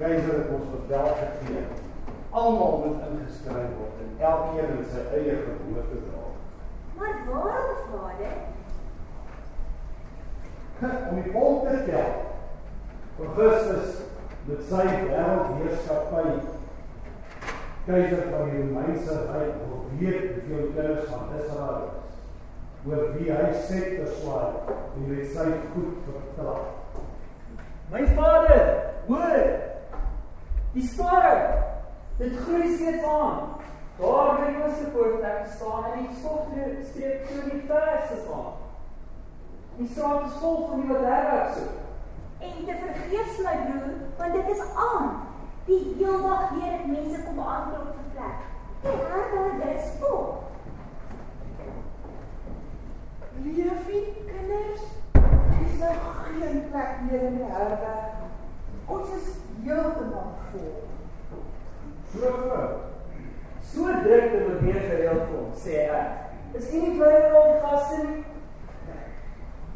Keiser het ons bevel gegee. Almal moet ingeskryf word en elkeen in sy eie geboorte dra. Maar waarom vader? Om die volk te tel. Augustus met sy wêreldheerskappy keiser van die Romeinse ryk wil weet hoeveel kinders van Israel is oor wie hy sê te swaai en met sy goed vertrap. My vader, hoor. Die sterre. Dit groei steeds aan. Daar by die oostepoort ek staan en die softe streep so die verste staan. Die straat is vol van die wat herwerk soek. En te vergeefs my broer, want dit is aan. Die heel dag hier het mense kom aanklop vir plek. Die herberg is vol. Liefie kinders, dis nou geen plek meer in die herberg. Ons is. So vir So druk dat dit weer gereeld kom, sê ek. Is nie bly om gaste nie.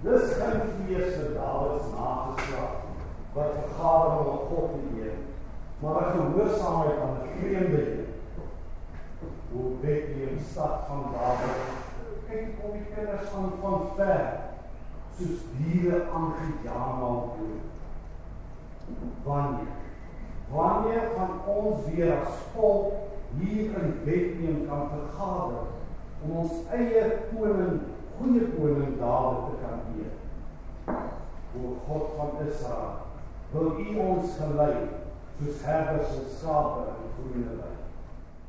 Dis geen fees vir Dawid se nageslag wat vergader om God te eer, maar 'n gehoorsaamheid aan 'n vreemde Heer. Hoe Bethlehem stad van Dawid kyk om die kinders van van ver soos diere aangejaag hom. Wanneer wanneer gaan ons weer as volk hier in Bethlehem kan vergader om ons eie koning goeie koning Dawid te kan eer. O God van Israel, wil U ons gelei soos herders en skape in groene wei.